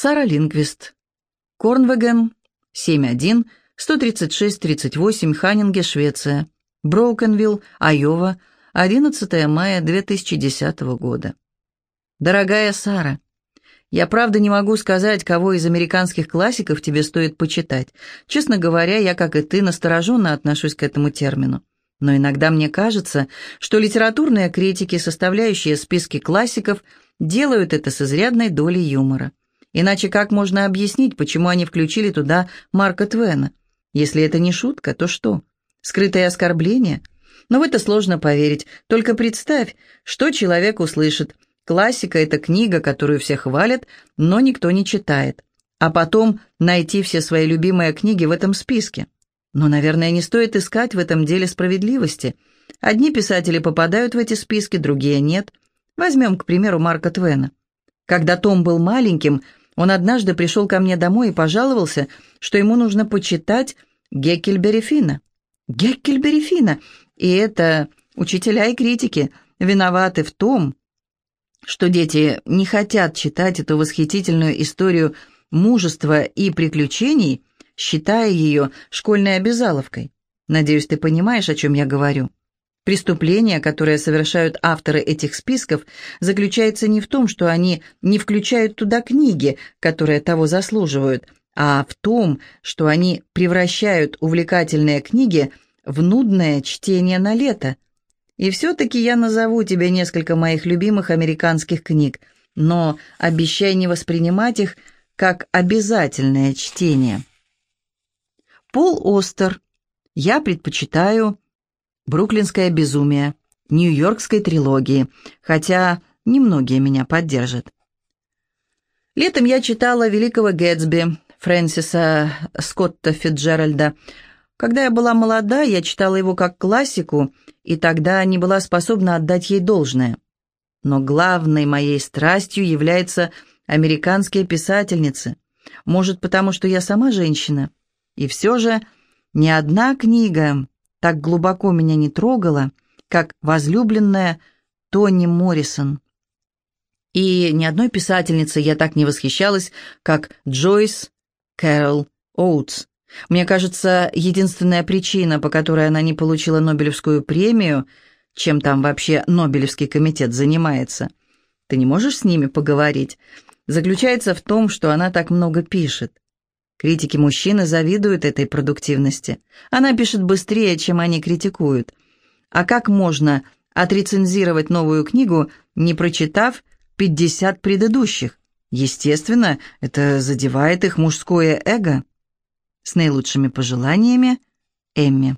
Сара Лингвист. Корнвеген, 7.1, 136-38, Ханнинге, Швеция. Броукенвилл, Айова, 11 мая 2010 года. Дорогая Сара, я правда не могу сказать, кого из американских классиков тебе стоит почитать. Честно говоря, я, как и ты, настороженно отношусь к этому термину. Но иногда мне кажется, что литературные критики, составляющие списки классиков, делают это с изрядной долей юмора. Иначе как можно объяснить, почему они включили туда Марка Твена? Если это не шутка, то что? Скрытое оскорбление? Но в это сложно поверить. Только представь, что человек услышит. Классика — это книга, которую все хвалят, но никто не читает. А потом найти все свои любимые книги в этом списке. Но, наверное, не стоит искать в этом деле справедливости. Одни писатели попадают в эти списки, другие нет. Возьмем, к примеру, Марка Твена. Когда Том был маленьким, он однажды пришел ко мне домой и пожаловался, что ему нужно почитать Геккельбери Финна. И это учителя и критики виноваты в том, что дети не хотят читать эту восхитительную историю мужества и приключений, считая ее школьной обязаловкой. Надеюсь, ты понимаешь, о чем я говорю. Преступление, которое совершают авторы этих списков, заключается не в том, что они не включают туда книги, которые того заслуживают, а в том, что они превращают увлекательные книги в нудное чтение на лето. И все-таки я назову тебе несколько моих любимых американских книг, но обещай не воспринимать их как обязательное чтение. Пол Остер. Я предпочитаю «Бруклинское безумие», «Нью-Йоркской трилогии», хотя немногие меня поддержат. Летом я читала «Великого Гэтсби» Фрэнсиса Скотта Фитджеральда. Когда я была молода, я читала его как классику, и тогда не была способна отдать ей должное. Но главной моей страстью являются американские писательницы. Может, потому что я сама женщина. И все же ни одна книга так глубоко меня не трогала, как возлюбленная Тони Моррисон. И ни одной писательнице я так не восхищалась, как Джойс Кэрол Оутс. Мне кажется, единственная причина, по которой она не получила Нобелевскую премию, чем там вообще Нобелевский комитет занимается, ты не можешь с ними поговорить, заключается в том, что она так много пишет. Критики-мужчины завидуют этой продуктивности. Она пишет быстрее, чем они критикуют. А как можно отрецензировать новую книгу, не прочитав 50 предыдущих? Естественно, это задевает их мужское эго. С наилучшими пожеланиями, Эмми.